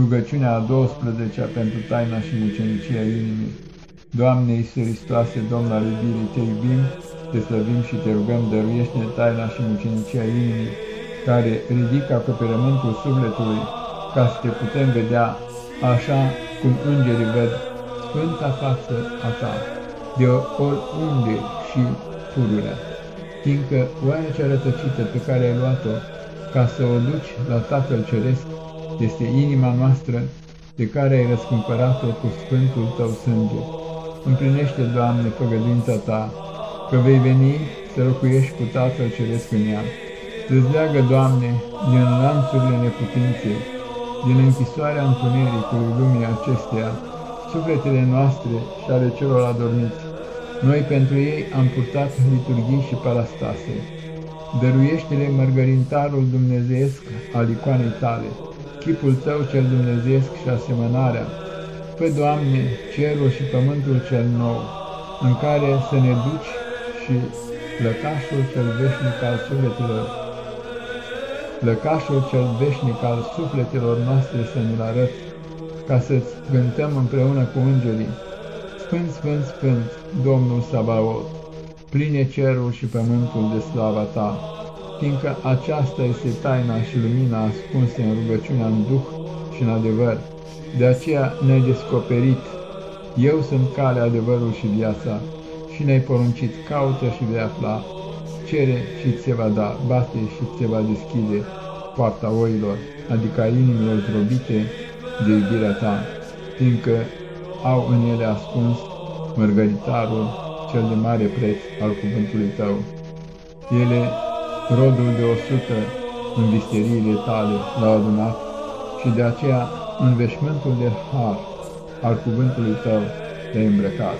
Rugăciunea a 12-a pentru taina și mucenicia inimii. Doamne Iisus Hristoase, Domn al iubirii, te iubim, te slăvim și te rugăm, dăruiește taina și mucenicia inimii, care ridică acoperământul sufletului, ca să te putem vedea așa cum îngerii ved sfânta față a ta, de oriunde și pururea, fiindcă oaia cea rătăcită pe care ai luat-o, ca să o duci la Tatăl Ceresc, este inima noastră de care ai răscumpărat-o cu Sfântul Tău sânge. Împlinește, Doamne, făgăduința Ta, că vei veni să locuiești cu Tatăl Ceresc în ea. Îți leagă, Doamne, din lanțurile neputinței, din închisoarea întunericului lumii acesteia, sufletele noastre și ale celor adormiți. Noi pentru ei am purtat liturghii și parastase. Dăruiește-le mărgărintarul dumnezeiesc al icoanei tale, chipul Tău cel dumnezeiesc și asemănarea, Fă, Doamne, cerul și pământul cel nou, în care să ne duci și lăcașul cel veșnic al sufletelor, lăcașul cel veșnic al sufletelor noastre să ne-l arăți, ca să-ți cântăm împreună cu îngerii. Sfânt, Sfânt, Sfânt, Domnul Sabaot, pline cerul și pământul de slava Ta fiindcă aceasta este taina și lumina ascunse în rugăciunea în Duh și în adevăr. De aceea ne-ai descoperit, eu sunt calea, adevărul și viața, și ne-ai poruncit, caută și vei afla, cere și ți se va da, bate și ți se va deschide poarta oilor, adică a inimilor zdrobite de iubirea ta, fiindcă au în ele ascuns mărgăritarul cel de mare preț al cuvântului tău. Ele rodul de o sută în visteriile tale l-au adunat și de aceea în veșmântul de har al cuvântului tău te-ai îmbrăcat.